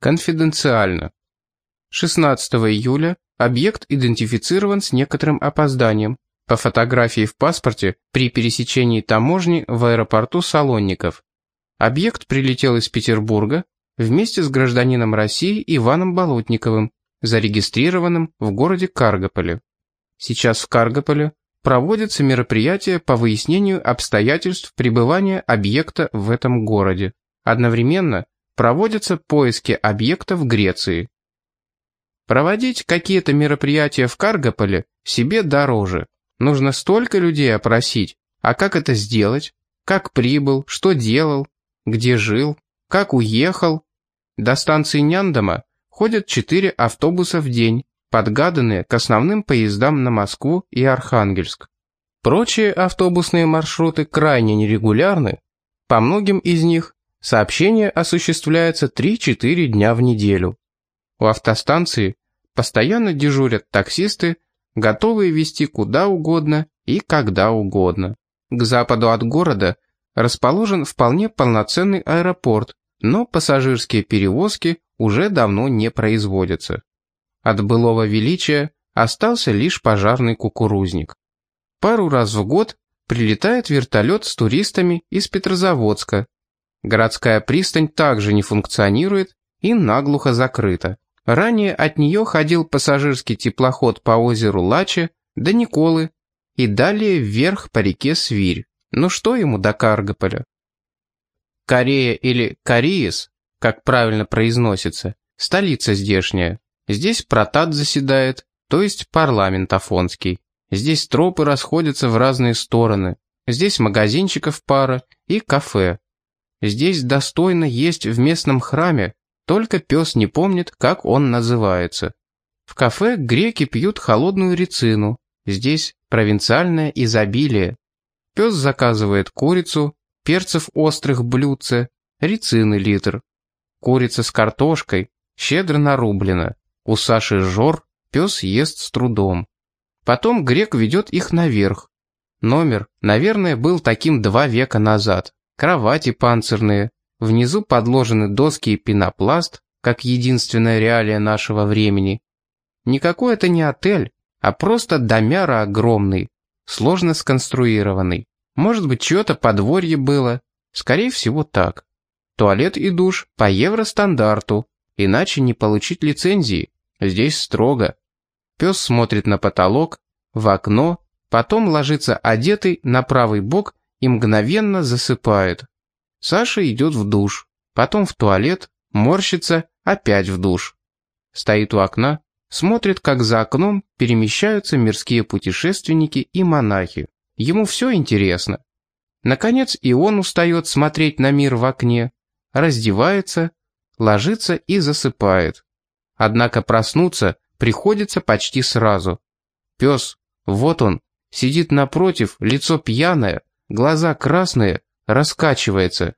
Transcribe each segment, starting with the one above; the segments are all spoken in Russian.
Конфиденциально. 16 июля объект идентифицирован с некоторым опозданием. По фотографии в паспорте при пересечении таможни в аэропорту Салонников. Объект прилетел из Петербурга вместе с гражданином России Иваном Болотниковым, зарегистрированным в городе Каргополе. Сейчас в Каргополе проводится мероприятие по выяснению обстоятельств пребывания объекта в этом городе. Одновременно проводятся поиски объекта в Греции. Проводить какие-то мероприятия в Каргополе себе дороже. Нужно столько людей опросить. А как это сделать? Как прибыл, что делал, где жил, как уехал? До станции Няндома ходят четыре автобуса в день, подгаданные к основным поездам на Москву и Архангельск. Прочие автобусные маршруты крайне нерегулярны. По многим из них сообщение осуществляется 3-4 дня в неделю. У автостанции постоянно дежурят таксисты готовые везти куда угодно и когда угодно. К западу от города расположен вполне полноценный аэропорт, но пассажирские перевозки уже давно не производятся. От былого величия остался лишь пожарный кукурузник. Пару раз в год прилетает вертолет с туристами из Петрозаводска. Городская пристань также не функционирует и наглухо закрыта. Ранее от нее ходил пассажирский теплоход по озеру Лаче до Николы и далее вверх по реке Свирь. Ну что ему до Каргополя? Корея или Кореис, как правильно произносится, столица здешняя. Здесь протат заседает, то есть парламент афонский. Здесь тропы расходятся в разные стороны. Здесь магазинчиков пара и кафе. Здесь достойно есть в местном храме, только пес не помнит, как он называется. В кафе греки пьют холодную рецину. Здесь провинциальное изобилие. Пес заказывает курицу, перцев острых блюдце, рецины литр. Курица с картошкой, щедро нарублена. У Саши жор, пес ест с трудом. Потом грек ведет их наверх. Номер, наверное, был таким два века назад. Кровати панцирные, Внизу подложены доски и пенопласт, как единственная реалия нашего времени. Никакой это не отель, а просто домяра огромный, сложно сконструированный. Может быть, чье-то подворье было. Скорее всего, так. Туалет и душ по евростандарту, иначе не получить лицензии. Здесь строго. Пес смотрит на потолок, в окно, потом ложится одетый на правый бок и мгновенно засыпает. Саша идет в душ, потом в туалет, морщится, опять в душ. Стоит у окна, смотрит, как за окном перемещаются мирские путешественники и монахи. Ему все интересно. Наконец и он устает смотреть на мир в окне, раздевается, ложится и засыпает. Однако проснуться приходится почти сразу. Пес, вот он, сидит напротив, лицо пьяное, глаза красные, раскачивается.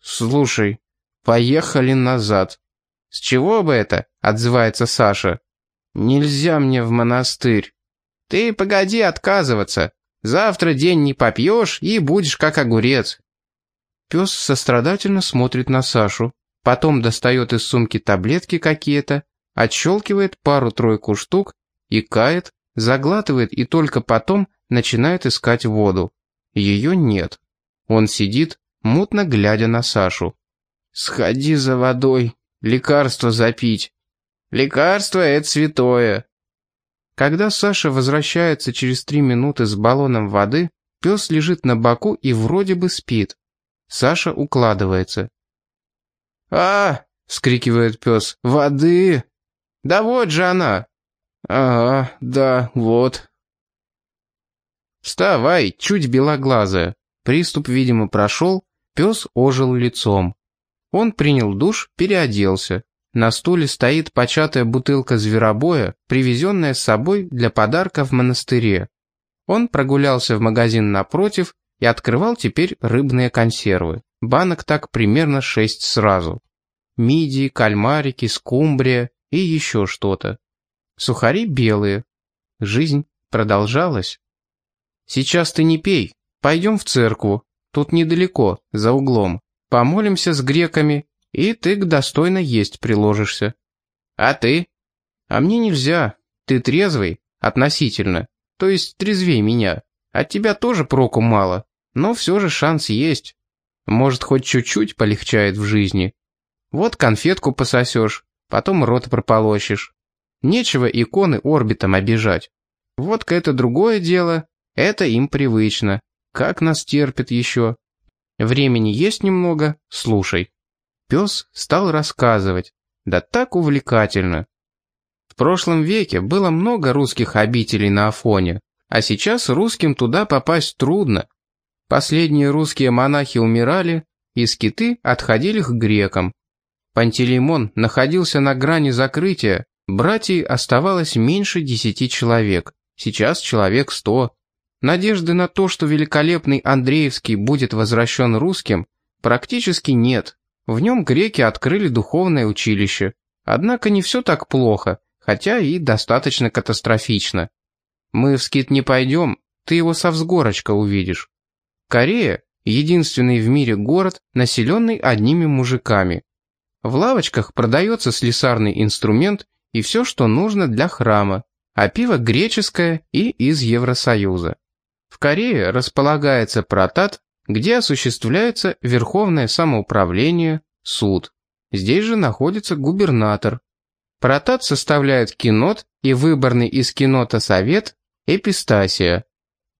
«Слушай, поехали назад». «С чего бы это?» — отзывается Саша. «Нельзя мне в монастырь». «Ты погоди отказываться. Завтра день не попьешь и будешь как огурец». Пес сострадательно смотрит на Сашу, потом достает из сумки таблетки какие-то, отщелкивает пару-тройку штук, и кает, заглатывает и только потом начинает искать воду. Ее нет. Он сидит, мутно глядя на Сашу. «Сходи за водой, лекарство запить». «Лекарство — это святое». Когда Саша возвращается через три минуты с баллоном воды, пес лежит на боку и вроде бы спит. Саша укладывается. «А!» — вскрикивает пес. «Воды!» «Да вот же она!» «Ага, да, вот». «Вставай, чуть белоглазая!» Приступ, видимо, прошел, пес ожил лицом. Он принял душ, переоделся. На стуле стоит початая бутылка зверобоя, привезенная с собой для подарка в монастыре. Он прогулялся в магазин напротив и открывал теперь рыбные консервы. Банок так примерно шесть сразу. Мидии, кальмарики, скумбрия и еще что-то. Сухари белые. Жизнь продолжалась. «Сейчас ты не пей», Пойдем в церкву. Тут недалеко, за углом. Помолимся с греками и ты к достойно есть приложишься. А ты? А мне нельзя. Ты трезвый, относительно. То есть трезвей меня. От тебя тоже проку мало, но все же шанс есть. Может, хоть чуть-чуть полегчает в жизни. Вот конфетку пососешь, потом рот прополощешь. Нечего иконы орбитом обижать. Водка — это другое дело, это им привычно. Как нас терпит еще. Времени есть немного, слушай. Пес стал рассказывать. Да так увлекательно. В прошлом веке было много русских обителей на Афоне, а сейчас русским туда попасть трудно. Последние русские монахи умирали, и скиты отходили к грекам. Пантелеймон находился на грани закрытия, братьев оставалось меньше десяти человек, сейчас человек сто. Надежды на то, что великолепный Андреевский будет возвращен русским, практически нет. В нем греки открыли духовное училище. Однако не все так плохо, хотя и достаточно катастрофично. Мы в скит не пойдем, ты его со взгорочка увидишь. Корея – единственный в мире город, населенный одними мужиками. В лавочках продается слесарный инструмент и все, что нужно для храма, а пиво греческое и из Евросоюза. В Корее располагается протат, где осуществляется верховное самоуправление, суд. Здесь же находится губернатор. Протат составляет кинот и выборный из кинота совет эпистасия.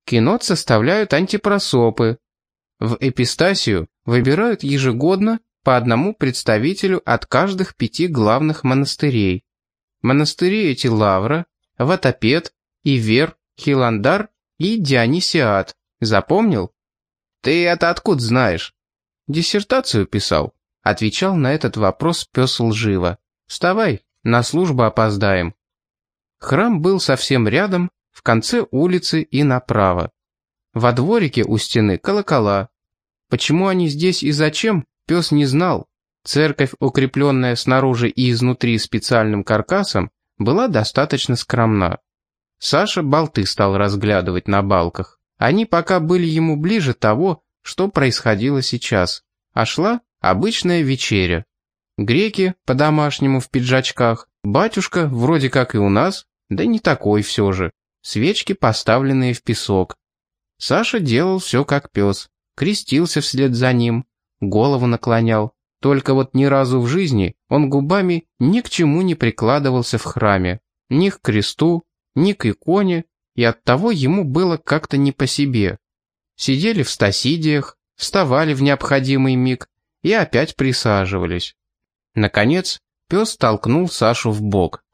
Кинот составляют антипросопы. В эпистасию выбирают ежегодно по одному представителю от каждых пяти главных монастырей. Монастыри эти Лавра, Ватопед, Ивер, Хиландар и Дионисиад. Запомнил? Ты это откуда знаешь? Диссертацию писал. Отвечал на этот вопрос пес лживо. Вставай, на службу опоздаем. Храм был совсем рядом, в конце улицы и направо. Во дворике у стены колокола. Почему они здесь и зачем, пес не знал. Церковь, укрепленная снаружи и изнутри специальным каркасом, была достаточно скромна. Саша болты стал разглядывать на балках. Они пока были ему ближе того, что происходило сейчас. А шла обычная вечеря. Греки по-домашнему в пиджачках, батюшка вроде как и у нас, да не такой все же свечки, поставленные в песок. Саша делал все как пес, крестился вслед за ним, голову наклонял. Только вот ни разу в жизни он губами ни к чему не прикладывался в храме, ни к кресту, ни к иконе, и оттого ему было как-то не по себе. Сидели в стасидиях, вставали в необходимый миг и опять присаживались. Наконец, пес толкнул Сашу в бок.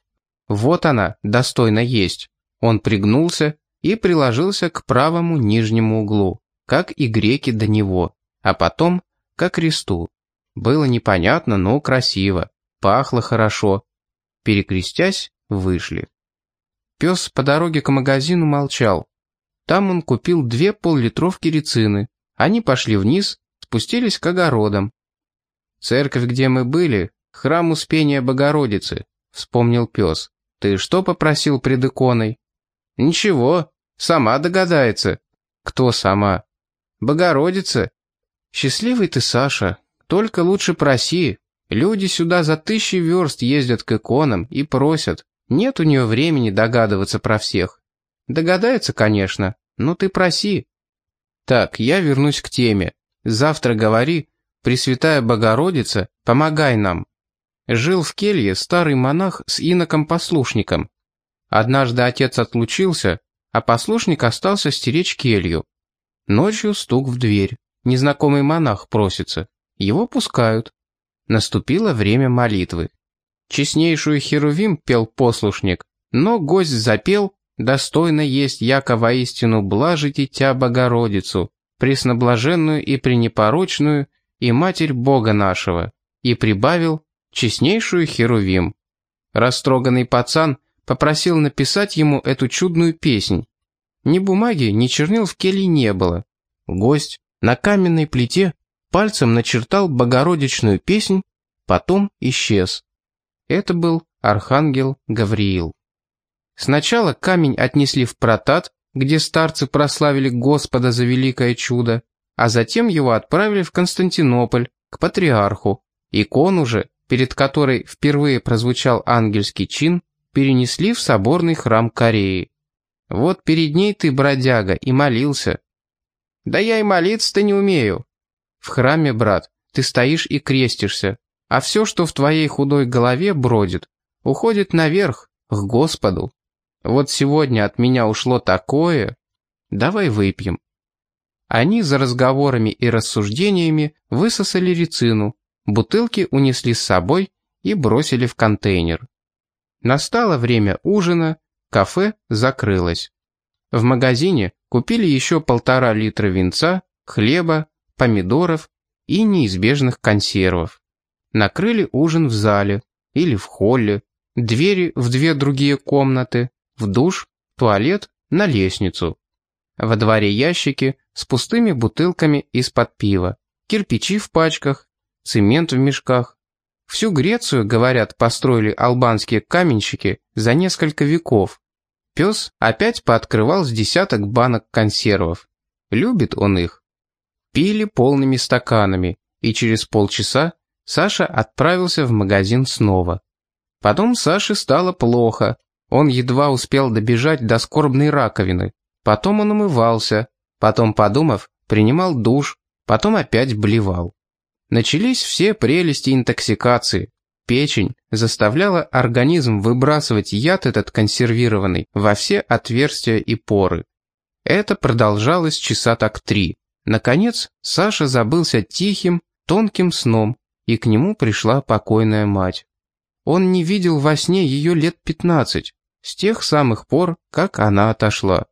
Вот она, достойно есть. Он пригнулся и приложился к правому нижнему углу, как и греки до него, а потом к кресту. Было непонятно, но красиво, пахло хорошо. Перекрестясь, вышли. Пес по дороге к магазину молчал. Там он купил две поллитровки рецины. Они пошли вниз, спустились к огородам. «Церковь, где мы были, храм Успения Богородицы», — вспомнил пес. «Ты что попросил пред иконой?» «Ничего, сама догадается». «Кто сама?» «Богородица». «Счастливый ты, Саша. Только лучше проси. Люди сюда за тысячи верст ездят к иконам и просят. Нет у нее времени догадываться про всех. Догадается, конечно, но ты проси». «Так, я вернусь к теме. Завтра говори, Пресвятая Богородица, помогай нам». Жил в келье старый монах с иноком-послушником. Однажды отец отлучился, а послушник остался стеречь келью. Ночью стук в дверь. Незнакомый монах просится. Его пускают. Наступило время молитвы. Честнейшую Херувим пел послушник, но гость запел, достойно есть яко воистину блажите тя Богородицу, пресноблаженную и пренепорочную, и Матерь Бога нашего, и прибавил честнейшую Херувим. Растроганный пацан попросил написать ему эту чудную песнь. Ни бумаги, ни чернил в келье не было. Гость на каменной плите пальцем начертал богородичную песнь, потом исчез. Это был архангел Гавриил. Сначала камень отнесли в протат, где старцы прославили Господа за великое чудо, а затем его отправили в Константинополь, к патриарху, Икону же, перед которой впервые прозвучал ангельский чин, перенесли в соборный храм Кореи. Вот перед ней ты, бродяга, и молился. Да я и молиться-то не умею. В храме, брат, ты стоишь и крестишься, а все, что в твоей худой голове бродит, уходит наверх, к Господу. Вот сегодня от меня ушло такое. Давай выпьем. Они за разговорами и рассуждениями высосали рецину, бутылки унесли с собой и бросили в контейнер. Настало время ужина, кафе закрылось. В магазине купили еще полтора литра винца, хлеба, помидоров и неизбежных консервов. Накрыли ужин в зале или в холле, двери в две другие комнаты, в душ, туалет, на лестницу. Во дворе ящики с пустыми бутылками из-под пива, кирпичи в пачках, цемент в мешках. Всю Грецию, говорят, построили албанские каменщики за несколько веков. Пес опять пооткрывал с десяток банок консервов. Любит он их. Пили полными стаканами, и через полчаса Саша отправился в магазин снова. Потом Саше стало плохо. Он едва успел добежать до скорбной раковины. Потом он умывался. Потом, подумав, принимал душ. Потом опять блевал. Начались все прелести интоксикации. Печень заставляла организм выбрасывать яд этот консервированный во все отверстия и поры. Это продолжалось часа так три. Наконец, Саша забылся тихим, тонким сном, и к нему пришла покойная мать. Он не видел во сне ее лет пятнадцать, с тех самых пор, как она отошла.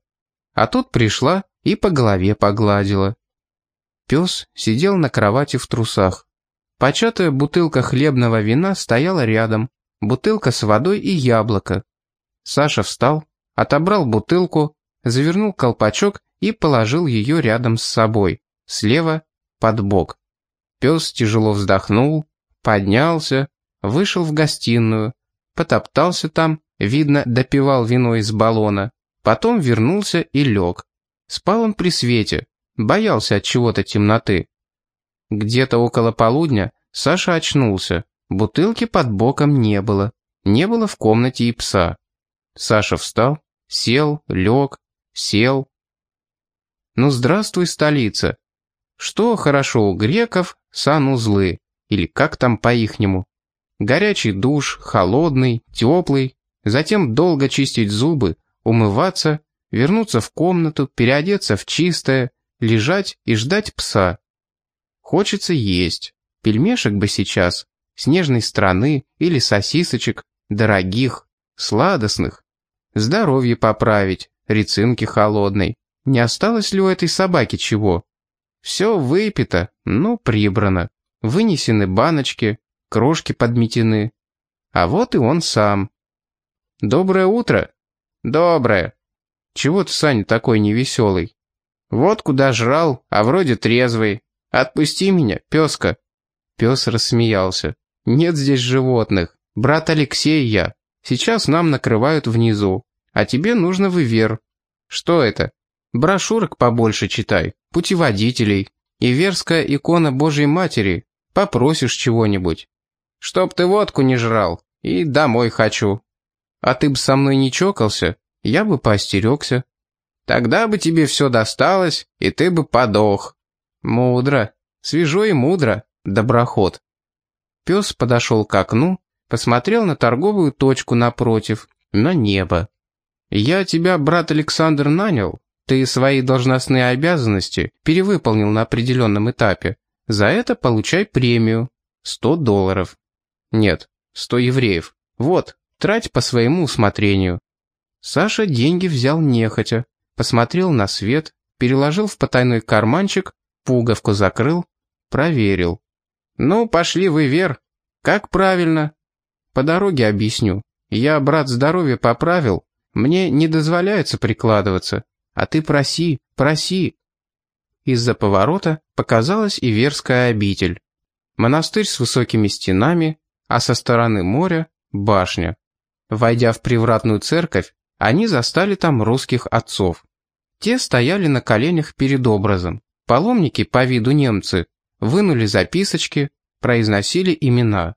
А тут пришла и по голове погладила. Пес сидел на кровати в трусах. Початая бутылка хлебного вина стояла рядом, бутылка с водой и яблоко. Саша встал, отобрал бутылку, завернул колпачок и положил ее рядом с собой, слева, под бок. Пес тяжело вздохнул, поднялся, вышел в гостиную, потоптался там, видно, допивал вино из баллона, потом вернулся и лег. Спал он при свете, боялся от чего-то темноты. Где-то около полудня Саша очнулся, бутылки под боком не было, не было в комнате и пса. Саша встал, сел, лег, сел. Ну здравствуй, столица. Что хорошо у греков, санузлы, или как там по-ихнему. Горячий душ, холодный, теплый, затем долго чистить зубы, умываться, вернуться в комнату, переодеться в чистое, лежать и ждать пса. Хочется есть. Пельмешек бы сейчас, снежной страны или сосисочек, дорогих, сладостных. Здоровье поправить, рецинки холодной. Не осталось ли у этой собаки чего? Все выпито, ну, прибрано. Вынесены баночки, крошки подметены. А вот и он сам. «Доброе утро!» «Доброе!» «Чего ты, Саня, такой невеселый?» «Вот куда жрал, а вроде трезвый. Отпусти меня, песка!» Пес рассмеялся. «Нет здесь животных. Брат Алексей я. Сейчас нам накрывают внизу. А тебе нужно в Ивер. Что это? Брошюрок побольше читай, путеводителей. Иверская икона Божьей Матери. Попросишь чего-нибудь. Чтоб ты водку не жрал. И домой хочу. А ты бы со мной не чокался, я бы поостерегся. Тогда бы тебе все досталось, и ты бы подох. Мудро. Свежо и мудро. Доброход. Пес подошел к окну, посмотрел на торговую точку напротив, на небо. «Я тебя, брат Александр, нанял, ты свои должностные обязанности перевыполнил на определенном этапе. За это получай премию. 100 долларов. Нет, 100 евреев. Вот, трать по своему усмотрению. Саша деньги взял нехотя, посмотрел на свет, переложил в потайной карманчик, пуговку закрыл, проверил. «Ну, пошли вы, Вер. Как правильно?» «По дороге объясню. Я, брат, здоровье поправил. Мне не дозволяется прикладываться. А ты проси, проси. Из-за поворота показалась Иверская обитель. Монастырь с высокими стенами, а со стороны моря – башня. Войдя в привратную церковь, они застали там русских отцов. Те стояли на коленях перед образом. Паломники, по виду немцы, вынули записочки, произносили имена.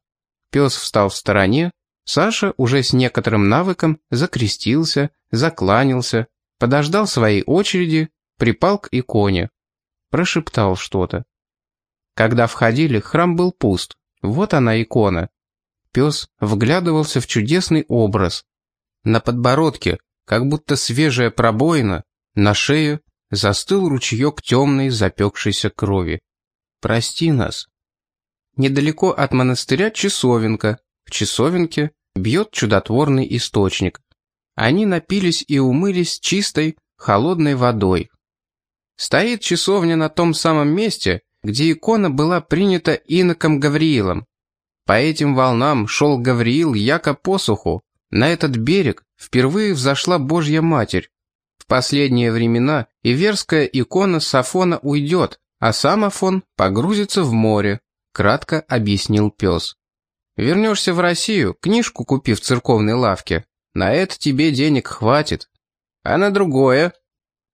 Пес встал в стороне, Саша уже с некоторым навыком закрестился, закланялся, подождал своей очереди, припал к иконе. Прошептал что-то. Когда входили, храм был пуст. Вот она икона. Пес вглядывался в чудесный образ. На подбородке, как будто свежая пробоина, на шее застыл ручеек темной запекшейся крови. «Прости нас». Недалеко от монастыря часовенка. В часовенке бьет чудотворный источник. Они напились и умылись чистой, холодной водой. Стоит часовня на том самом месте, где икона была принята иноком Гавриилом. По этим волнам шел Гавриил яко посуху. На этот берег впервые взошла Божья Матерь. В последние времена иверская икона Сафона уйдет, а сам Афон погрузится в море, кратко объяснил пес. Вернешься в Россию, книжку купи в церковной лавке. На это тебе денег хватит. А на другое?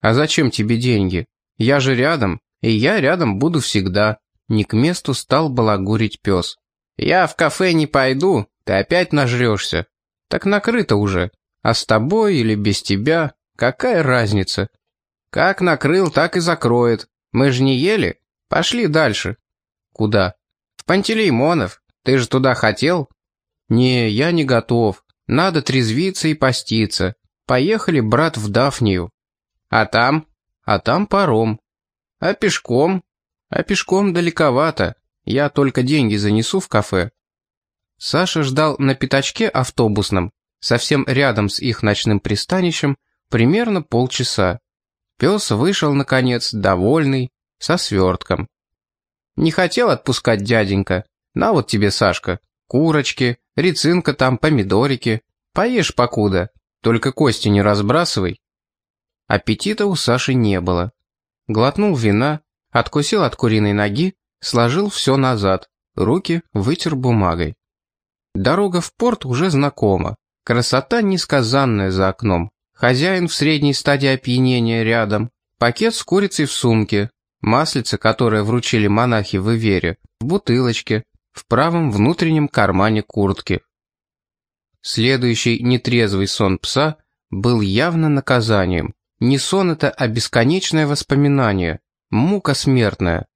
А зачем тебе деньги? Я же рядом, и я рядом буду всегда. Не к месту стал балагурить пес. Я в кафе не пойду, ты опять нажрешься. Так накрыто уже. А с тобой или без тебя, какая разница? Как накрыл, так и закроет. Мы же не ели. Пошли дальше. Куда? В Пантелеймонов. Ты же туда хотел? Не, я не готов. Надо трезвиться и поститься. Поехали, брат, в Дафнию. А там? А там паром. А пешком? А пешком далековато. Я только деньги занесу в кафе. Саша ждал на пятачке автобусном, совсем рядом с их ночным пристанищем, примерно полчаса. Пес вышел, наконец, довольный, со свертком. «Не хотел отпускать дяденька. На вот тебе, Сашка, курочки, рецинка там, помидорики. Поешь покуда, только кости не разбрасывай». Аппетита у Саши не было. Глотнул вина, откусил от куриной ноги, сложил все назад, руки вытер бумагой. Дорога в порт уже знакома. Красота несказанная за окном. Хозяин в средней стадии опьянения рядом. Пакет с курицей в сумке. Маслица, которое вручили монахи в Ивере, в бутылочке, в правом внутреннем кармане куртки. Следующий нетрезвый сон пса был явно наказанием. Не сон это, а бесконечное воспоминание, мука смертная.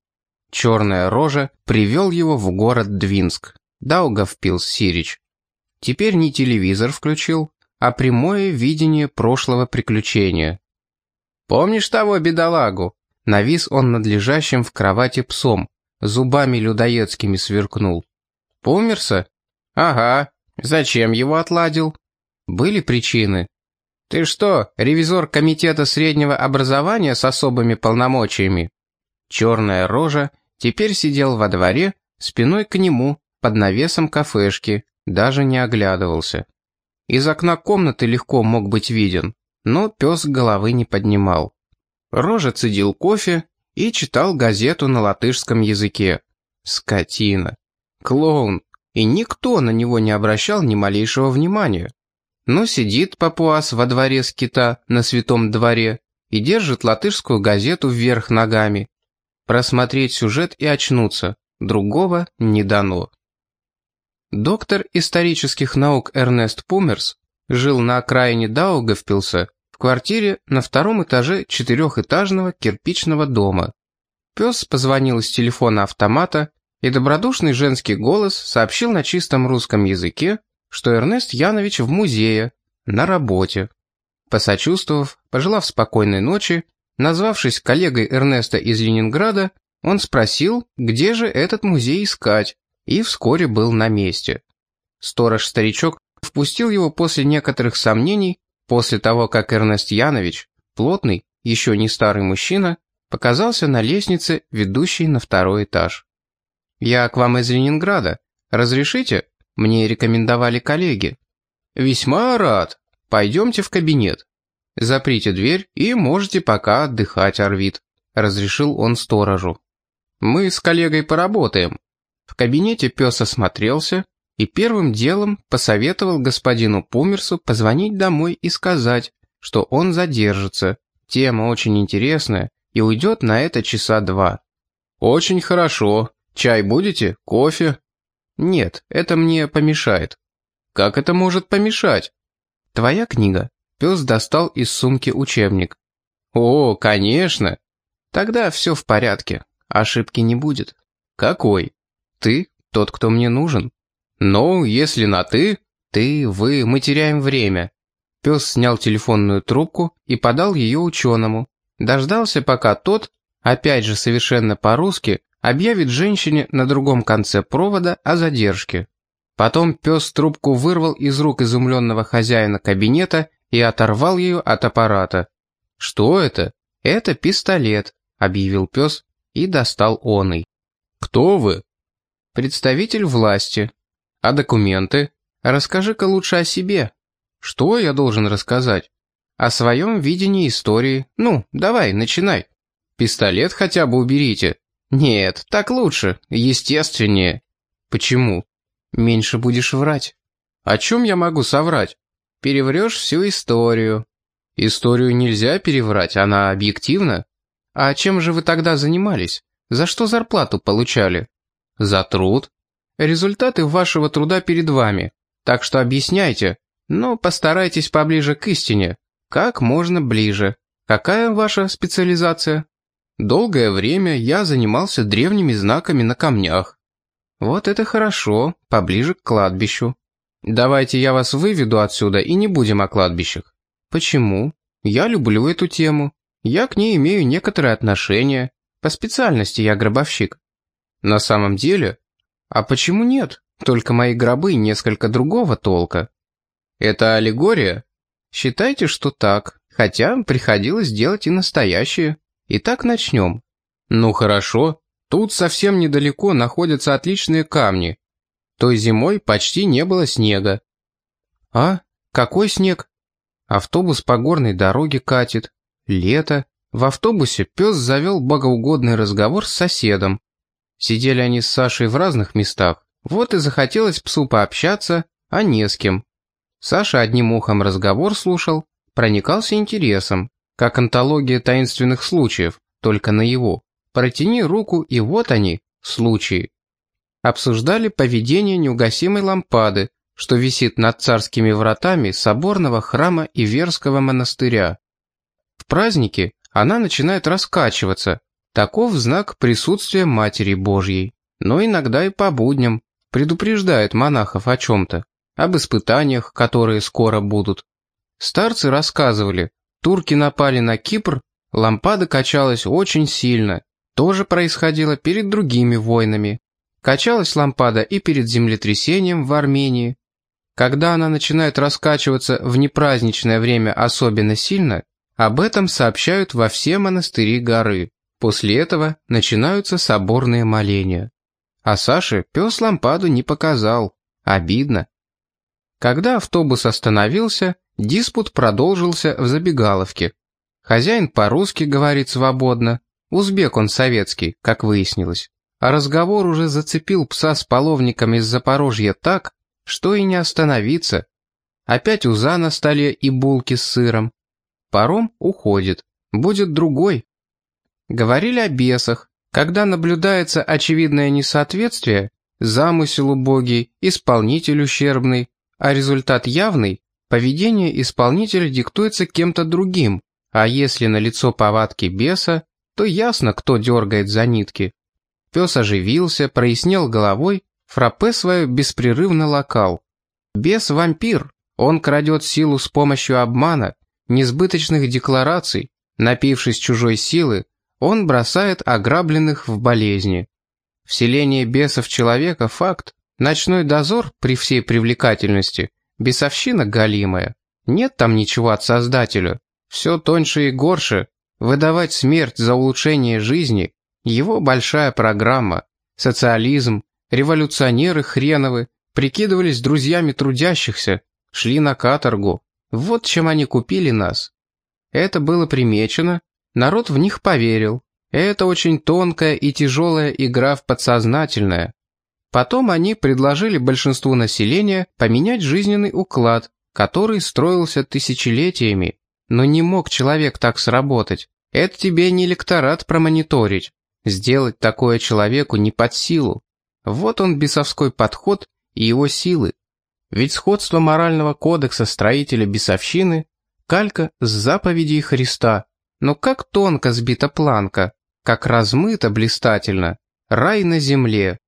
Черная рожа привел его в город Двинск. Даугав пил Сирич. Теперь не телевизор включил, а прямое видение прошлого приключения. «Помнишь того бедолагу?» Навис он над лежащим в кровати псом, зубами людоедскими сверкнул. «Померся?» «Ага. Зачем его отладил?» «Были причины. «Ты что, ревизор комитета среднего образования с особыми полномочиями?» Черная рожа теперь сидел во дворе, спиной к нему, под навесом кафешки, даже не оглядывался. Из окна комнаты легко мог быть виден, но пес головы не поднимал. Рожа цедил кофе и читал газету на латышском языке. Скотина. Клоун. И никто на него не обращал ни малейшего внимания. Но сидит папуас во дворе скита на святом дворе и держит латышскую газету вверх ногами. Просмотреть сюжет и очнуться, другого не дано. Доктор исторических наук Эрнест Пумерс жил на окраине Даугавпилса в квартире на втором этаже четырехэтажного кирпичного дома. Пес позвонил с телефона автомата, и добродушный женский голос сообщил на чистом русском языке, что Эрнест Янович в музее, на работе. Посочувствовав, пожелав спокойной ночи, назвавшись коллегой Эрнеста из Ленинграда, он спросил, где же этот музей искать, и вскоре был на месте. Сторож-старичок впустил его после некоторых сомнений, после того, как Эрнест Янович, плотный, еще не старый мужчина, показался на лестнице, ведущей на второй этаж. «Я к вам из Ленинграда. Разрешите?» Мне рекомендовали коллеги. Весьма рад. Пойдемте в кабинет. Заприте дверь и можете пока отдыхать, Арвид. Разрешил он сторожу. Мы с коллегой поработаем. В кабинете пес осмотрелся и первым делом посоветовал господину Пумерсу позвонить домой и сказать, что он задержится. Тема очень интересная и уйдет на это часа два. «Очень хорошо. Чай будете? Кофе? Нет, это мне помешает. Как это может помешать? Твоя книга. Пес достал из сумки учебник. О, конечно. Тогда все в порядке. Ошибки не будет. Какой? Ты тот, кто мне нужен. Ну, если на «ты», ты, вы, мы теряем время. Пес снял телефонную трубку и подал ее ученому. Дождался, пока тот, опять же совершенно по-русски, объявит женщине на другом конце провода о задержке. Потом пес трубку вырвал из рук изумленного хозяина кабинета и оторвал ее от аппарата. «Что это?» «Это пистолет», — объявил пес и достал оный. «Кто вы?» «Представитель власти. А документы? Расскажи-ка лучше о себе». «Что я должен рассказать?» «О своем видении истории. Ну, давай, начинай». «Пистолет хотя бы уберите», «Нет, так лучше, естественнее». «Почему?» «Меньше будешь врать». «О чем я могу соврать?» «Переврешь всю историю». «Историю нельзя переврать, она объективна». «А чем же вы тогда занимались? За что зарплату получали?» «За труд». «Результаты вашего труда перед вами, так что объясняйте, но постарайтесь поближе к истине. Как можно ближе. Какая ваша специализация?» Долгое время я занимался древними знаками на камнях. Вот это хорошо, поближе к кладбищу. Давайте я вас выведу отсюда и не будем о кладбищах. Почему? Я люблю эту тему. Я к ней имею некоторое отношение. По специальности я гробовщик. На самом деле? А почему нет? Только мои гробы несколько другого толка. Это аллегория? Считайте, что так, хотя приходилось делать и настоящие. Итак, начнем. Ну хорошо, тут совсем недалеко находятся отличные камни. Той зимой почти не было снега. А? Какой снег? Автобус по горной дороге катит. Лето. В автобусе пес завел богоугодный разговор с соседом. Сидели они с Сашей в разных местах. Вот и захотелось псу пообщаться, а не с кем. Саша одним ухом разговор слушал, проникался интересом как антология таинственных случаев, только на его. Протяни руку, и вот они, случаи. Обсуждали поведение неугасимой лампады, что висит над царскими вратами соборного храма Иверского монастыря. В празднике она начинает раскачиваться, таков знак присутствия Матери Божьей. Но иногда и по будням предупреждает монахов о чем-то, об испытаниях, которые скоро будут. Старцы рассказывали, турки напали на Кипр, лампада качалась очень сильно. Тоже происходило перед другими войнами. Качалась лампада и перед землетрясением в Армении. Когда она начинает раскачиваться в непраздничное время особенно сильно, об этом сообщают во все монастыри горы. После этого начинаются соборные моления. А Саше пес лампаду не показал. Обидно. Когда автобус остановился, Диспут продолжился в забегаловке. Хозяин по-русски говорит свободно, узбек он советский, как выяснилось. А разговор уже зацепил пса с половником из Запорожья так, что и не остановиться. Опять уза на столе и булки с сыром. Паром уходит, будет другой. Говорили о бесах. Когда наблюдается очевидное несоответствие, замысел убогий, исполнитель ущербный, а результат явный, Поведение исполнителя диктуется кем-то другим, а если на лицо повадки беса, то ясно, кто дергает за нитки. Пес оживился, прояснел головой, фраппе свое беспрерывно локал. Бес-вампир, он крадет силу с помощью обмана, несбыточных деклараций, напившись чужой силы, он бросает ограбленных в болезни. Вселение беса в человека – факт, ночной дозор при всей привлекательности Бесовщина галимая. Нет там ничего от Создателя. Все тоньше и горше. Выдавать смерть за улучшение жизни – его большая программа. Социализм, революционеры хреновы, прикидывались друзьями трудящихся, шли на каторгу. Вот чем они купили нас. Это было примечено, народ в них поверил. Это очень тонкая и тяжелая игра в подсознательное. Потом они предложили большинству населения поменять жизненный уклад, который строился тысячелетиями. Но не мог человек так сработать. Это тебе не электорат промониторить. Сделать такое человеку не под силу. Вот он бесовской подход и его силы. Ведь сходство морального кодекса строителя бесовщины – калька с заповедей Христа. Но как тонко сбита планка, как размыто блистательно, рай на земле.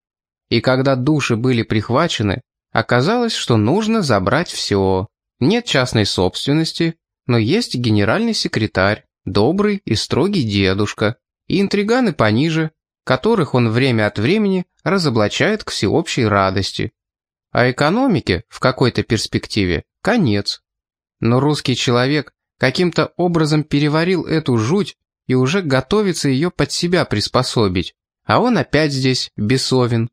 И когда души были прихвачены, оказалось, что нужно забрать все. Нет частной собственности, но есть генеральный секретарь, добрый и строгий дедушка, и интриганы пониже, которых он время от времени разоблачает к всеобщей радости. А экономике в какой-то перспективе конец. Но русский человек каким-то образом переварил эту жуть и уже готовится ее под себя приспособить, а он опять здесь бесовен.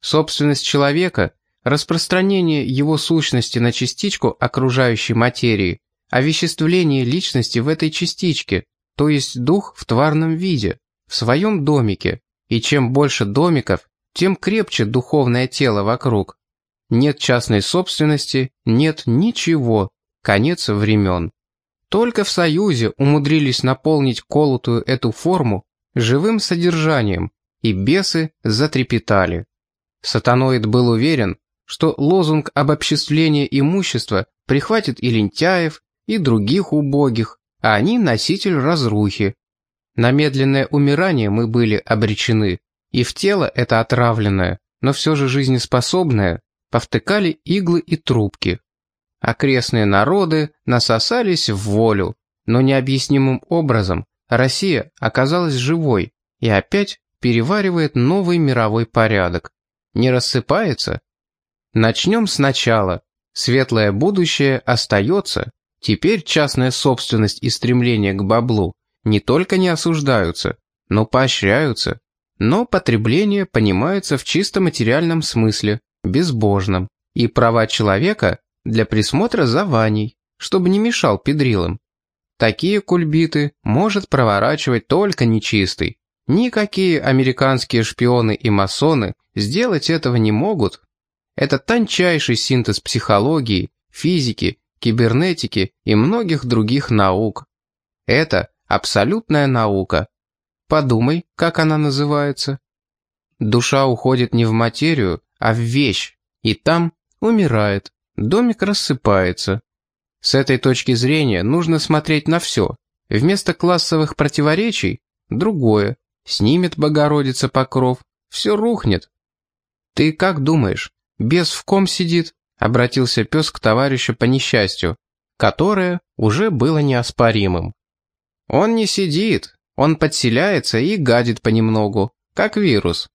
Собственность человека, распространение его сущности на частичку окружающей материи, овеществление личности в этой частичке, то есть дух в тварном виде, в своем домике, и чем больше домиков, тем крепче духовное тело вокруг. Нет частной собственности, нет ничего, конец времен. Только в Союзе умудрились наполнить колотую эту форму живым содержанием, и бесы затрепетали. Сатаноид был уверен, что лозунг обобществления имущества прихватит и лентяев, и других убогих, а они носитель разрухи. На медленное умирание мы были обречены, и в тело это отравленное, но все же жизнеспособное, повтыкали иглы и трубки. Окрестные народы насосались в волю, но необъяснимым образом Россия оказалась живой и опять переваривает новый мировой порядок. Не рассыпается? Начнем сначала. Светлое будущее остается. Теперь частная собственность и стремление к баблу не только не осуждаются, но поощряются. Но потребление понимается в чисто материальном смысле, безбожном, и права человека для присмотра за Ваней, чтобы не мешал педрилам. Такие кульбиты может проворачивать только нечистый. Никакие американские шпионы и масоны сделать этого не могут. Это тончайший синтез психологии, физики, кибернетики и многих других наук. Это абсолютная наука. Подумай, как она называется. Душа уходит не в материю, а в вещь, и там умирает домик рассыпается. С этой точки зрения нужно смотреть на все. Вместо классовых противоречий – другое. Снимет Богородица покров, все рухнет. «Ты как думаешь, бес в ком сидит?» – обратился пес к товарищу по несчастью, которое уже было неоспоримым. «Он не сидит, он подселяется и гадит понемногу, как вирус».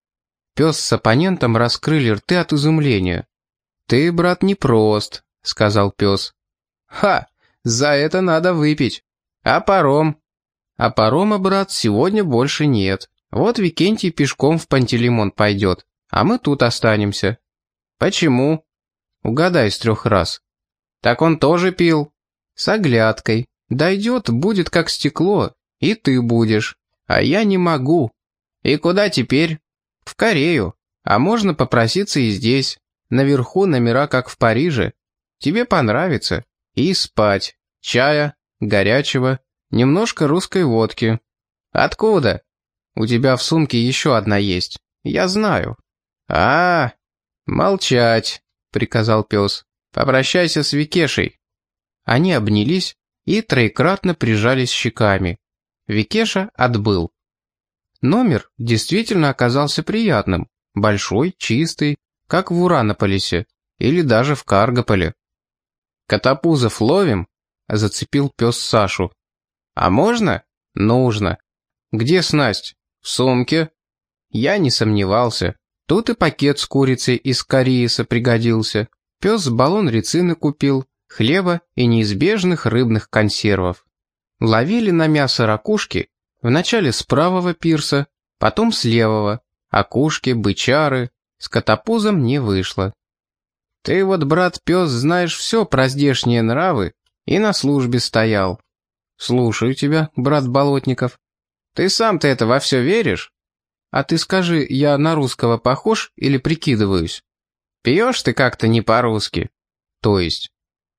Пес с оппонентом раскрыли рты от изумления. «Ты, брат, непрост», — сказал пес. «Ха! За это надо выпить. А паром?» «А парома, брат, сегодня больше нет. Вот Викентий пешком в Пантелеймон пойдет, а мы тут останемся». «Почему?» «Угадай с трех раз». «Так он тоже пил?» «С оглядкой. Дойдет, будет как стекло, и ты будешь. А я не могу». «И куда теперь?» «В Корею. А можно попроситься и здесь. Наверху номера, как в Париже. Тебе понравится. И спать. Чая, горячего, немножко русской водки. Откуда? У тебя в сумке еще одна есть. Я знаю. А, -а, -а молчать, приказал пес. Попрощайся с Викешей. Они обнялись и троекратно прижались щеками. Викеша отбыл. Номер действительно оказался приятным. Большой, чистый, как в Уранополисе или даже в Каргополе. «Котопузов ловим?» — зацепил пес Сашу. «А можно?» «Нужно». «Где снасть?» «В сумке». Я не сомневался. Тут и пакет с курицей из Кариеса пригодился. Пес баллон рецины купил, хлеба и неизбежных рыбных консервов. Ловили на мясо ракушки вначале с правого пирса, потом с левого, окушки, бычары, с котопузом не вышло. Ты вот, брат-пес, знаешь все про здешние нравы и на службе стоял. Слушаю тебя, брат Болотников. Ты сам-то это во все веришь? А ты скажи, я на русского похож или прикидываюсь? Пьешь ты как-то не по-русски. То есть?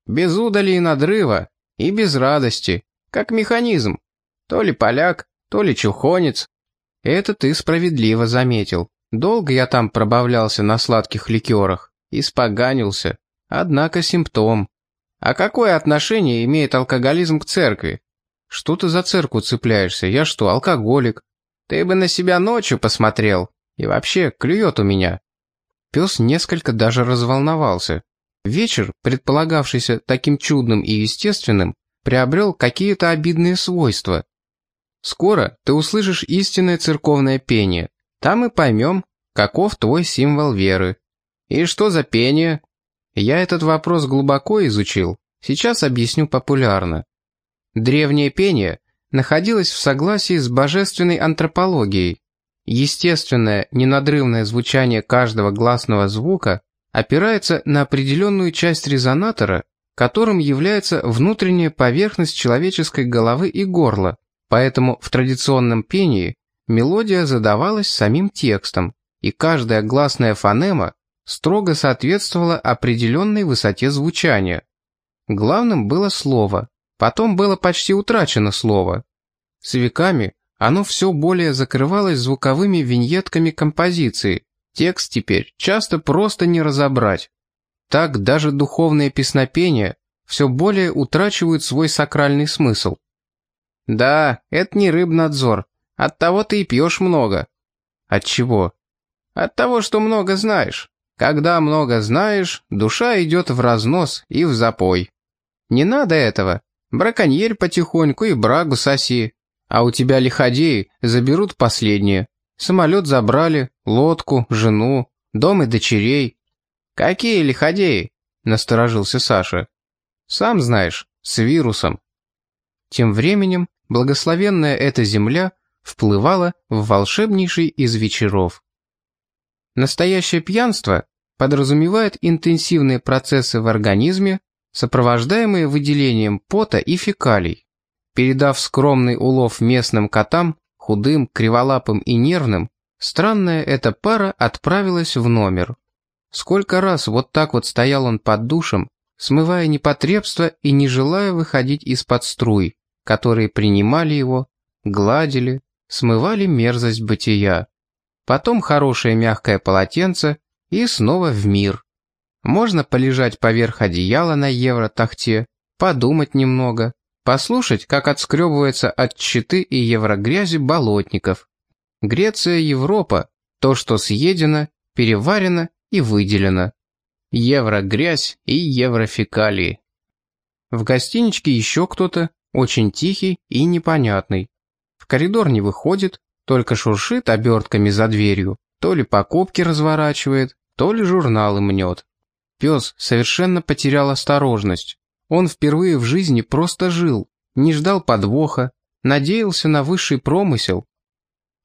Без удали и надрыва, и без радости, как механизм. То ли поляк, то ли чухонец. Это ты справедливо заметил. Долго я там пробавлялся на сладких ликерах. Испоганился. Однако симптом. А какое отношение имеет алкоголизм к церкви? Что ты за церковь цепляешься? Я что, алкоголик? Ты бы на себя ночью посмотрел. И вообще, клюет у меня. Пес несколько даже разволновался. Вечер, предполагавшийся таким чудным и естественным, приобрел какие-то обидные свойства. Скоро ты услышишь истинное церковное пение. Там и поймем, каков твой символ веры. И что за пение? Я этот вопрос глубоко изучил. Сейчас объясню популярно. Древнее пение находилось в согласии с божественной антропологией. Естественное, ненадрывное звучание каждого гласного звука опирается на определенную часть резонатора, которым является внутренняя поверхность человеческой головы и горла, поэтому в традиционном пении мелодия задавалась самим текстом, и каждая гласная фонема строго соответствовала определенной высоте звучания. Главным было слово, потом было почти утрачено слово. С веками оно все более закрывалось звуковыми виньетками композиции, Текст теперь часто просто не разобрать. Так даже духовные песнопения все более утрачивают свой сакральный смысл. Да, это не рыбнадзор. От того ты и пьешь много. От чего? От того, что много знаешь. Когда много знаешь, душа идет в разнос и в запой. Не надо этого. Браконьерь потихоньку и брагу соси. А у тебя лиходеи заберут последнее. Самолет забрали, лодку, жену, дом и дочерей. Какие лиходеи? Насторожился Саша. Сам знаешь, с вирусом. Тем временем благословенная эта земля вплывала в волшебнейший из вечеров. Настоящее пьянство подразумевает интенсивные процессы в организме, сопровождаемые выделением пота и фекалий. Передав скромный улов местным котам, худым, криволапым и нервным, странная эта пара отправилась в номер. Сколько раз вот так вот стоял он под душем, смывая непотребство и не желая выходить из-под струй, которые принимали его, гладили, смывали мерзость бытия. Потом хорошее мягкое полотенце и снова в мир. Можно полежать поверх одеяла на евро-тахте, подумать немного, Послушать, как отскребывается от щиты и еврогрязи болотников. Греция, Европа, то, что съедено, переварено и выделено. Еврогрязь и еврофекалии. В гостиничке еще кто-то, очень тихий и непонятный. В коридор не выходит, только шуршит обертками за дверью, то ли покупки разворачивает, то ли журналы мнет. Пес совершенно потерял осторожность. Он впервые в жизни просто жил, не ждал подвоха, надеялся на высший промысел.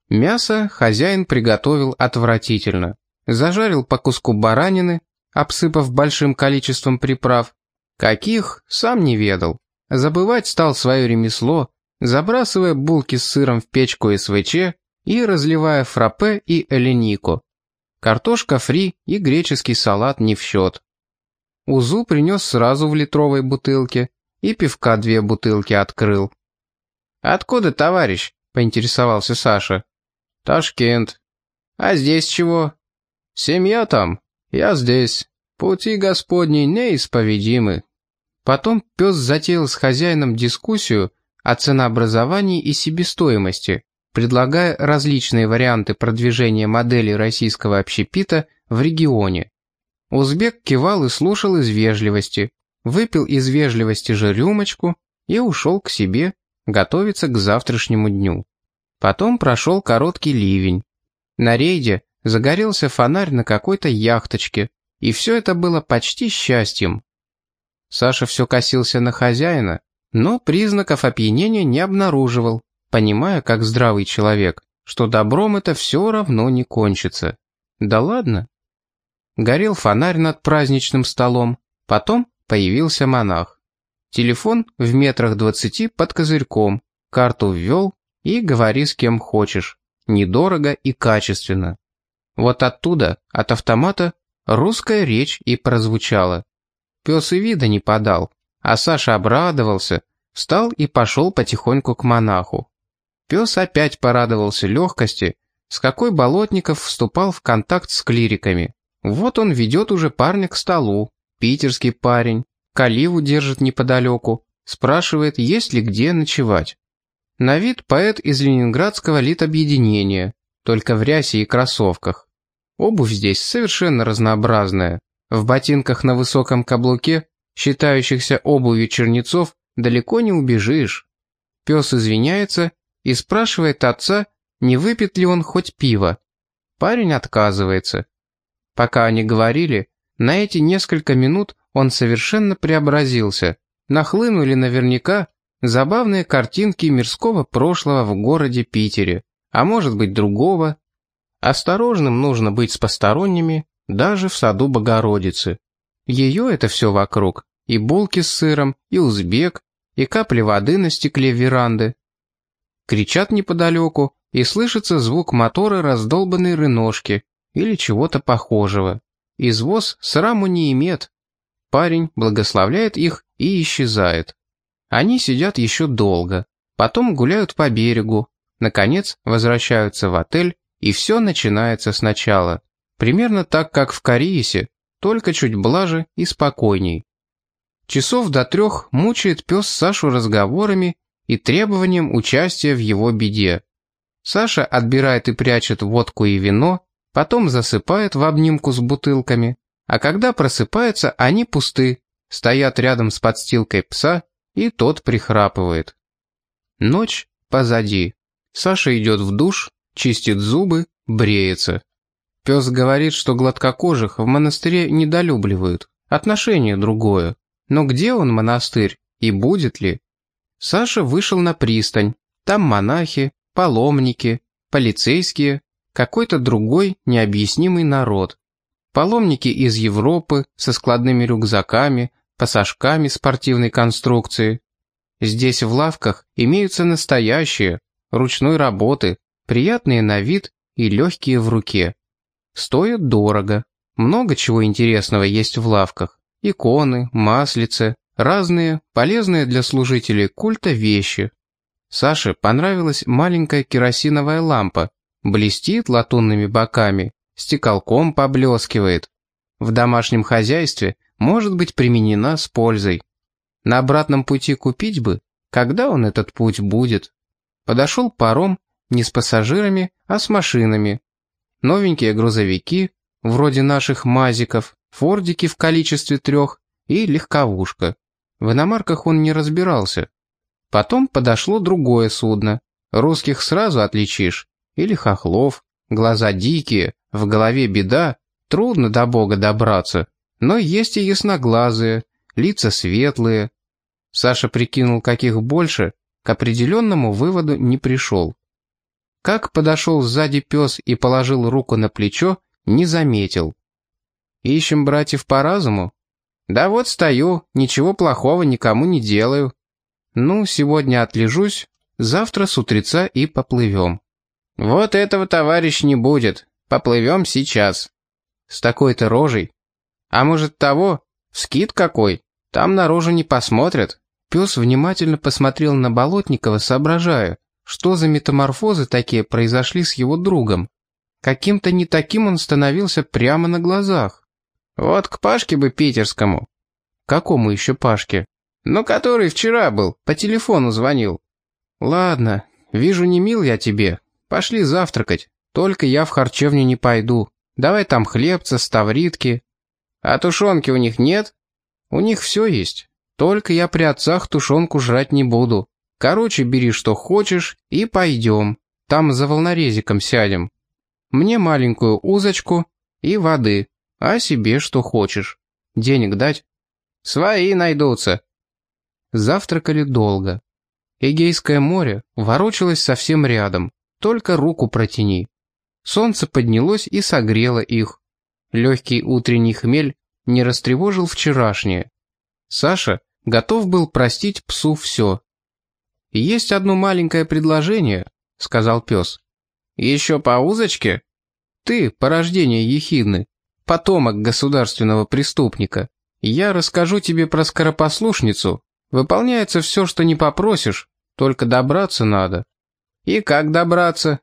Мясо хозяин приготовил отвратительно. Зажарил по куску баранины, обсыпав большим количеством приправ. Каких, сам не ведал. Забывать стал свое ремесло, забрасывая булки с сыром в печку СВЧ и разливая фраппе и эленико. Картошка фри и греческий салат не в счет. Узу принес сразу в литровой бутылке и пивка две бутылки открыл. «Откуда, товарищ?» — поинтересовался Саша. «Ташкент». «А здесь чего?» «Семья там, я здесь. Пути Господни неисповедимы». Потом пес затеял с хозяином дискуссию о ценообразовании и себестоимости, предлагая различные варианты продвижения модели российского общепита в регионе. Узбек кивал и слушал из вежливости, выпил из вежливости же рюмочку и ушел к себе готовиться к завтрашнему дню. Потом прошел короткий ливень. На рейде загорелся фонарь на какой-то яхточке, и все это было почти счастьем. Саша все косился на хозяина, но признаков опьянения не обнаруживал, понимая, как здравый человек, что добром это все равно не кончится. Да ладно, Горел фонарь над праздничным столом. Потом появился монах. Телефон в метрах двадцати под козырьком. Карту ввел и говори с кем хочешь. Недорого и качественно. Вот оттуда, от автомата, русская речь и прозвучала. Пес и вида не подал, а Саша обрадовался, встал и пошел потихоньку к монаху. Пес опять порадовался легкости, с какой Болотников вступал в контакт с клириками. Вот он ведет уже парня к столу, питерский парень, каливу держит неподалеку, спрашивает, есть ли где ночевать. На вид поэт из ленинградского литобъединения, только в рясе и кроссовках. Обувь здесь совершенно разнообразная. В ботинках на высоком каблуке, считающихся обувью чернецов, далеко не убежишь. Пес извиняется и спрашивает отца, не выпит ли он хоть пиво. Парень отказывается. Пока они говорили, на эти несколько минут он совершенно преобразился. Нахлынули наверняка забавные картинки мирского прошлого в городе Питере, а может быть другого. Осторожным нужно быть с посторонними, даже в саду Богородицы. Ее это все вокруг, и булки с сыром, и узбек, и капли воды на стекле веранды. Кричат неподалеку, и слышится звук мотора раздолбанной рыношки или чего-то похожего. Извоз сраму не имеет. Парень благословляет их и исчезает. Они сидят еще долго, потом гуляют по берегу, наконец возвращаются в отель, и все начинается сначала. Примерно так, как в Кариесе, только чуть блаже и спокойней. Часов до трех мучает пес Сашу разговорами и требованием участия в его беде. Саша отбирает и прячет водку и вино, потом засыпает в обнимку с бутылками, а когда просыпается, они пусты, стоят рядом с подстилкой пса, и тот прихрапывает. Ночь позади. Саша идет в душ, чистит зубы, бреется. Пес говорит, что гладкокожих в монастыре недолюбливают, отношение другое. Но где он, монастырь, и будет ли? Саша вышел на пристань. Там монахи, паломники, полицейские, какой-то другой необъяснимый народ. Паломники из Европы со складными рюкзаками, пассажками спортивной конструкции. Здесь в лавках имеются настоящие, ручной работы, приятные на вид и легкие в руке. Стоят дорого. Много чего интересного есть в лавках. Иконы, маслицы, Разные, полезные для служителей культа вещи. Саше понравилась маленькая керосиновая лампа. Блестит латунными боками, стеколком поблескивает. В домашнем хозяйстве может быть применена с пользой. На обратном пути купить бы, когда он этот путь будет. Подошел паром не с пассажирами, а с машинами. Новенькие грузовики, вроде наших мазиков, фордики в количестве трех и легковушка. В иномарках он не разбирался. Потом подошло другое судно. Русских сразу отличишь. Или хохлов. Глаза дикие, в голове беда. Трудно до бога добраться. Но есть и ясноглазые, лица светлые. Саша прикинул, каких больше, к определенному выводу не пришел. Как подошел сзади пес и положил руку на плечо, не заметил. «Ищем братьев по разуму?» «Да вот стою, ничего плохого никому не делаю. Ну, сегодня отлежусь, завтра с утреца и поплывем». «Вот этого, товарищ, не будет. Поплывем сейчас». «С такой-то рожей?» «А может того? Скид какой? Там на рожу не посмотрят». Пес внимательно посмотрел на Болотникова, соображая, что за метаморфозы такие произошли с его другом. Каким-то не таким он становился прямо на глазах. Вот к Пашке бы питерскому. Какому еще Пашке? Ну, который вчера был, по телефону звонил. Ладно, вижу, не мил я тебе. Пошли завтракать. Только я в харчевню не пойду. Давай там хлебца, ставритки. А тушенки у них нет? У них все есть. Только я при отцах тушенку жрать не буду. Короче, бери что хочешь и пойдем. Там за волнорезиком сядем. Мне маленькую узочку и воды а себе что хочешь. Денег дать? Свои найдутся. Завтракали долго. Эгейское море ворочалось совсем рядом, только руку протяни. Солнце поднялось и согрело их. Легкий утренний хмель не растревожил вчерашнее. Саша готов был простить псу все. «Есть одно маленькое предложение», — сказал пес. «Еще по узочке?» «Ты, порождение ехидны, потомок государственного преступника. Я расскажу тебе про скоропослушницу. Выполняется все, что не попросишь, только добраться надо. «И как добраться?»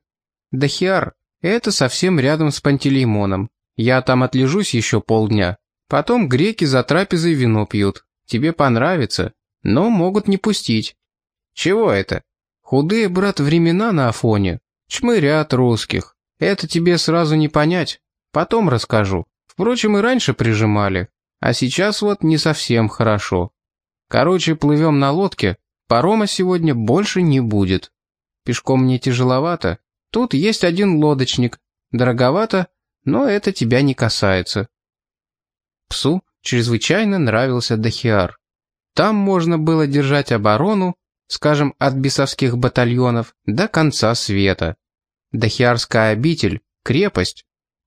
«Дахиар, это совсем рядом с Пантелеймоном. Я там отлежусь еще полдня. Потом греки за трапезой вино пьют. Тебе понравится, но могут не пустить». «Чего это?» «Худые, брат, времена на Афоне. Чмырят русских. Это тебе сразу не понять. Потом расскажу. Впрочем, и раньше прижимали. А сейчас вот не совсем хорошо. Короче, плывем на лодке. Парома сегодня больше не будет. Пешком мне тяжеловато. Тут есть один лодочник. Дороговато, но это тебя не касается. Псу чрезвычайно нравился Дахиар. Там можно было держать оборону, скажем, от бесовских батальонов до конца света. Дахиарская обитель, крепость.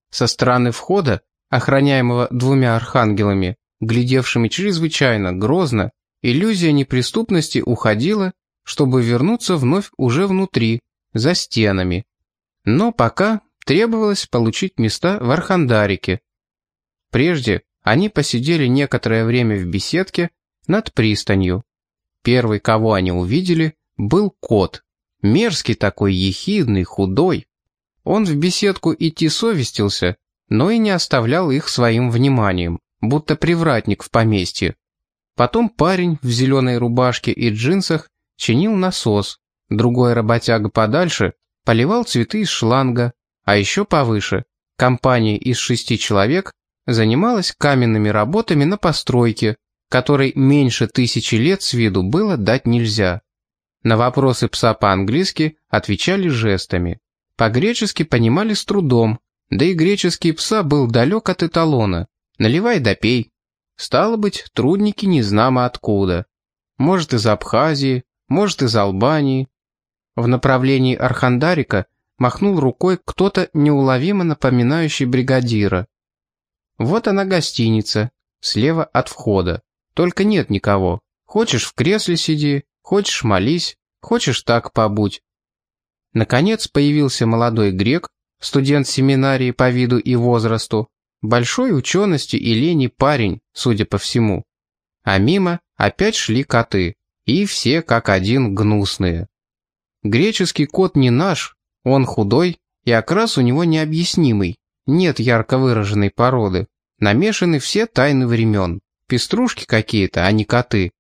Со стороны входа, охраняемого двумя архангелами, глядевшими чрезвычайно грозно, иллюзия неприступности уходила, чтобы вернуться вновь уже внутри, за стенами. Но пока требовалось получить места в Архандарике. Прежде они посидели некоторое время в беседке над пристанью. Первый, кого они увидели, был кот. Мерзкий такой, ехидный, худой. Он в беседку идти совестился, но и не оставлял их своим вниманием, будто привратник в поместье. Потом парень в зеленой рубашке и джинсах чинил насос, другой работяга подальше поливал цветы из шланга, а еще повыше компания из шести человек занималась каменными работами на постройке, которой меньше тысячи лет с виду было дать нельзя. На вопросы пса по-английски отвечали жестами. По-гречески понимали с трудом, да и греческий пса был далек от эталона. Наливай да пей. Стало быть, трудники незнамо откуда. Может, из Абхазии, может, из Албании. В направлении Архандарика махнул рукой кто-то неуловимо напоминающий бригадира. Вот она гостиница, слева от входа. Только нет никого. Хочешь в кресле сиди, хочешь молись, хочешь так побудь. Наконец появился молодой грек, студент семинарии по виду и возрасту, большой учености и лени парень, судя по всему. А мимо опять шли коты, и все как один гнусные. Греческий кот не наш, он худой, и окрас у него необъяснимый, нет ярко выраженной породы, намешаны все тайны времен. Пеструшки какие-то, а не коты.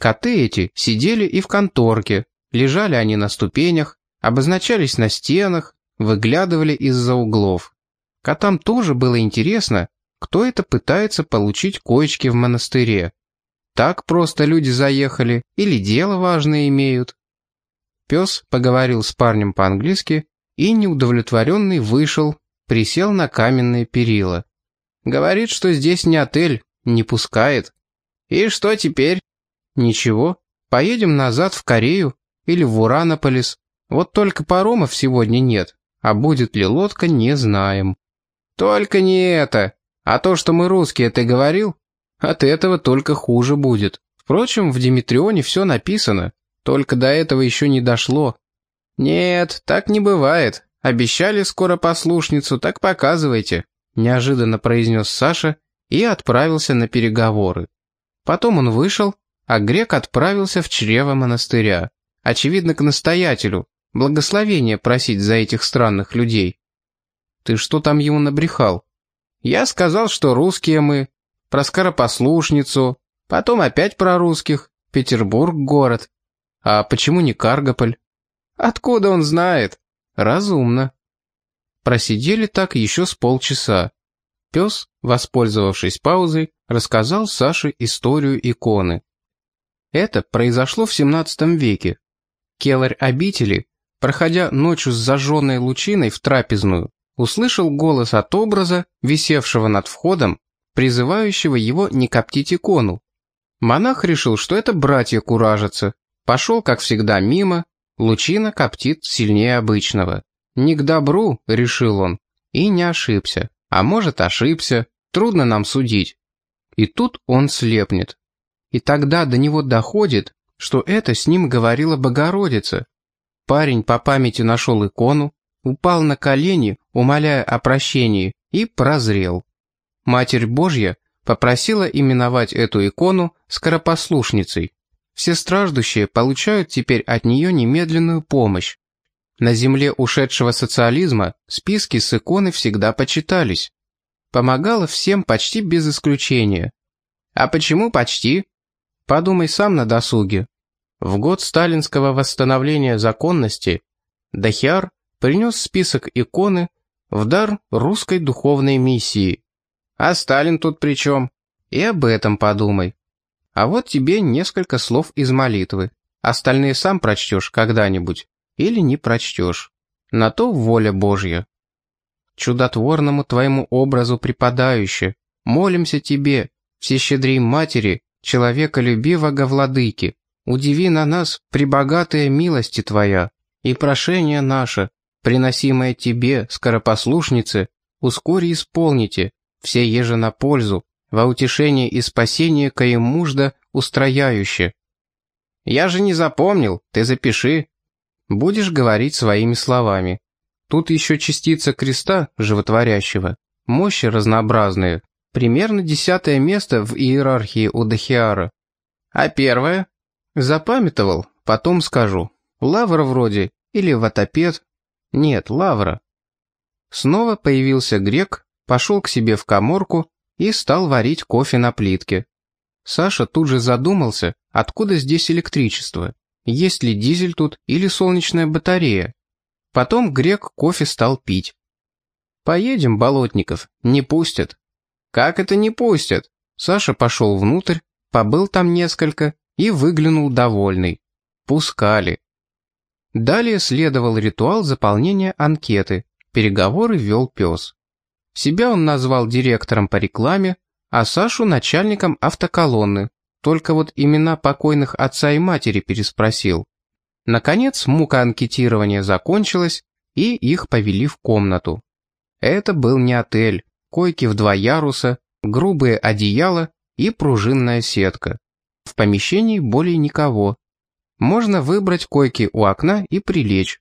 Коты эти сидели и в конторке, лежали они на ступенях, обозначались на стенах, выглядывали из-за углов. Котам тоже было интересно, кто это пытается получить коечки в монастыре. Так просто люди заехали или дело важное имеют. Пес поговорил с парнем по-английски и, неудовлетворенный, вышел, присел на каменные перила. Говорит, что здесь не отель, не пускает. И что теперь? Ничего. Поедем назад в Корею или в Уранополис. Вот только паромов сегодня нет, а будет ли лодка, не знаем. Только не это. А то, что мы русские, ты говорил? От этого только хуже будет. Впрочем, в Димитрионе все написано, только до этого еще не дошло. Нет, так не бывает. Обещали скоро послушницу, так показывайте, неожиданно произнес Саша и отправился на переговоры. Потом он вышел, а грек отправился в чрево монастыря, очевидно, к настоятелю, благословение просить за этих странных людей. Ты что там ему набрехал? Я сказал, что русские мы, про скоропослушницу, потом опять про русских, Петербург город. А почему не Каргополь? Откуда он знает? Разумно. Просидели так еще с полчаса. Пес, воспользовавшись паузой, рассказал Саше историю иконы. Это произошло в 17 веке. Келарь обители, проходя ночью с зажженной лучиной в трапезную, услышал голос от образа, висевшего над входом, призывающего его не коптить икону. Монах решил, что это братья куражатся, пошел, как всегда, мимо, лучина коптит сильнее обычного. «Не к добру», — решил он, и не ошибся. А может, ошибся, трудно нам судить. И тут он слепнет. И тогда до него доходит, что это с ним говорила Богородица. Парень по памяти нашел икону, упал на колени, умоляя о прощении, и прозрел. Матерь Божья попросила именовать эту икону скоропослушницей. Все страждущие получают теперь от нее немедленную помощь. На земле ушедшего социализма списки с иконы всегда почитались. Помогало всем почти без исключения. А почему почти? Подумай сам на досуге. В год сталинского восстановления законности Дахиар принес список иконы в дар русской духовной миссии. А Сталин тут при чем? И об этом подумай. А вот тебе несколько слов из молитвы. Остальные сам прочтешь когда-нибудь или не прочтешь. На то воля Божья. Чудотворному твоему образу преподающее, молимся тебе, всещедрей матери, человеколюбивого владыки, удиви на нас прибогатая милости твоя, и прошение наше, приносимое тебе, скоропослушнице, ускори исполните, все еже на пользу, во утешение и спасение кое мужда устрояюще. Я же не запомнил, ты запиши. Будешь говорить своими словами. Тут еще частица креста, животворящего, мощи разнообразные, примерно десятое место в иерархии у Дахиара. А первое? Запамятовал, потом скажу. Лавра вроде, или ватопед. Нет, лавра. Снова появился грек, пошел к себе в коморку и стал варить кофе на плитке. Саша тут же задумался, откуда здесь электричество, есть ли дизель тут или солнечная батарея. Потом грек кофе стал пить. «Поедем, Болотников, не пустят». «Как это не пустят?» Саша пошел внутрь, побыл там несколько и выглянул довольный. Пускали. Далее следовал ритуал заполнения анкеты, переговоры вел пес. Себя он назвал директором по рекламе, а Сашу начальником автоколонны, только вот имена покойных отца и матери переспросил. Наконец мука анкетирования закончилась, и их повели в комнату. Это был не отель, койки в два яруса, грубые одеяла и пружинная сетка. В помещении более никого. Можно выбрать койки у окна и прилечь.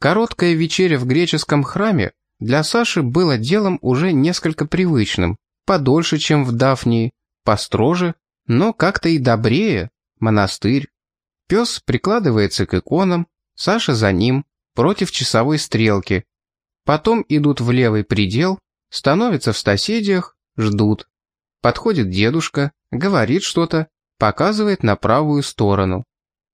Короткая вечеря в греческом храме для Саши было делом уже несколько привычным, подольше, чем в Дафнии, построже, но как-то и добрее, монастырь. Пес прикладывается к иконам, Саша за ним, против часовой стрелки. Потом идут в левый предел, становятся в соседях, ждут. Подходит дедушка, говорит что-то, показывает на правую сторону.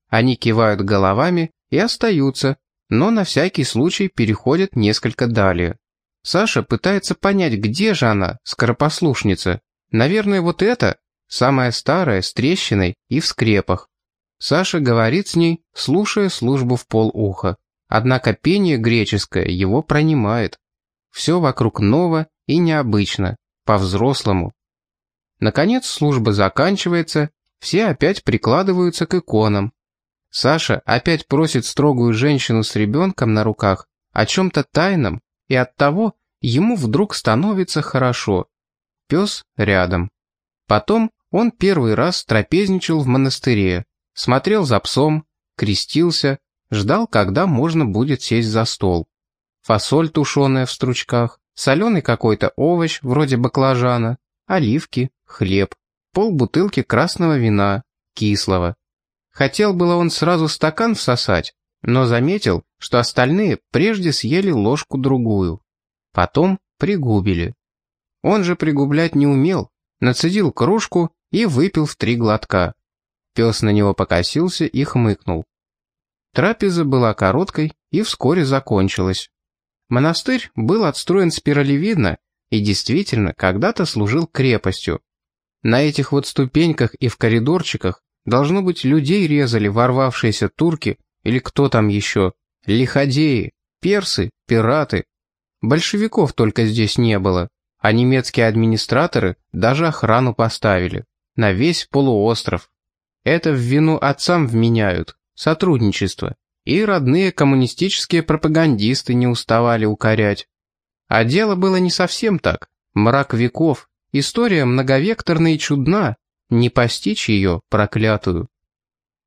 Они кивают головами и остаются, но на всякий случай переходят несколько далее. Саша пытается понять, где же она, скоропослушница. Наверное, вот это, самая старая, с трещиной и в скрепах. Саша говорит с ней, слушая службу в полуха. Однако пение греческое его пронимает. Все вокруг ново и необычно, по-взрослому. Наконец служба заканчивается, все опять прикладываются к иконам, Саша опять просит строгую женщину с ребенком на руках о чем-то тайном, и от того ему вдруг становится хорошо. Пес рядом. Потом он первый раз трапезничал в монастыре, смотрел за псом, крестился, ждал, когда можно будет сесть за стол. Фасоль тушеная в стручках, соленый какой-то овощ, вроде баклажана, оливки, хлеб, полбутылки красного вина, кислого. Хотел было он сразу стакан всосать, но заметил, что остальные прежде съели ложку-другую. Потом пригубили. Он же пригублять не умел, нацедил кружку и выпил в три глотка. Пес на него покосился и хмыкнул. Трапеза была короткой и вскоре закончилась. Монастырь был отстроен спиралевидно и действительно когда-то служил крепостью. На этих вот ступеньках и в коридорчиках Должно быть, людей резали ворвавшиеся турки или кто там еще, лиходеи, персы, пираты. Большевиков только здесь не было, а немецкие администраторы даже охрану поставили. На весь полуостров. Это в вину отцам вменяют, сотрудничество. И родные коммунистические пропагандисты не уставали укорять. А дело было не совсем так. Мрак веков, история многовекторна и чудна, не постичь ее, проклятую.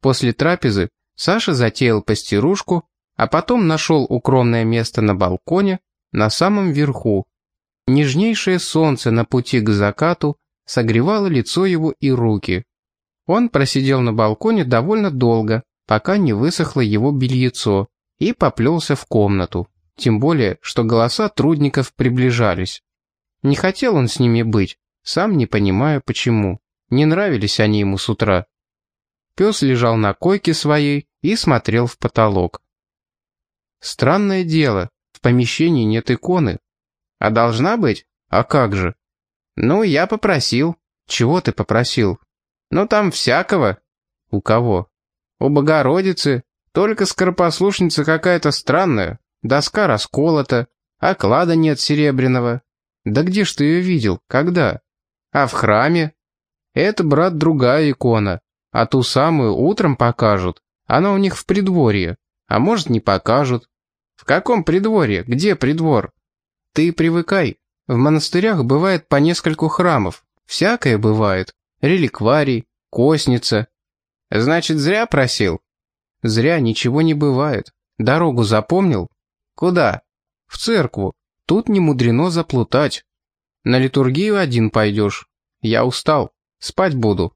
После трапезы Саша затеял постирушку, а потом нашел укромное место на балконе, на самом верху. Нежнейшее солнце на пути к закату согревало лицо его и руки. Он просидел на балконе довольно долго, пока не высохло его бельецо, и поплелся в комнату. Тем более, что голоса трудников приближались. Не хотел он с ними быть, сам не понимая почему. Не нравились они ему с утра. Пес лежал на койке своей и смотрел в потолок. Странное дело, в помещении нет иконы. А должна быть? А как же? Ну, я попросил. Чего ты попросил? Ну, там всякого. У кого? У Богородицы. Только скоропослушница какая-то странная. Доска расколота. Оклада нет серебряного. Да где ж ты ее видел? Когда? А в храме? Это, брат, другая икона. А ту самую утром покажут. Она у них в придворье. А может, не покажут. В каком придворье? Где придвор? Ты привыкай. В монастырях бывает по нескольку храмов. Всякое бывает. Реликварий, косница. Значит, зря просил? Зря ничего не бывает. Дорогу запомнил? Куда? В церкву. Тут не мудрено заплутать. На литургию один пойдешь. Я устал. Спать буду.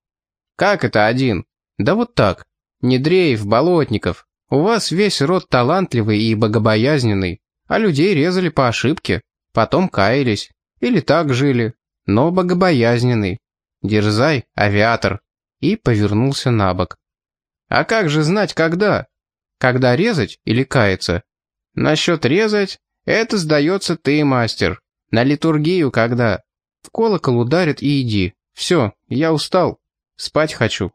Как это один? Да вот так. Недреев, Болотников. У вас весь род талантливый и богобоязненный, а людей резали по ошибке, потом каялись. Или так жили, но богобоязненный. Дерзай, авиатор. И повернулся на бок. А как же знать, когда? Когда резать или каяться? Насчет резать, это, сдается, ты, мастер. На литургию когда? В колокол ударит и иди. Все, я устал. Спать хочу.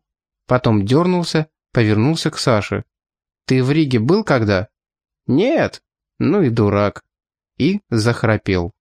Потом дернулся, повернулся к Саше. Ты в Риге был когда? Нет. Ну и дурак. И захрапел.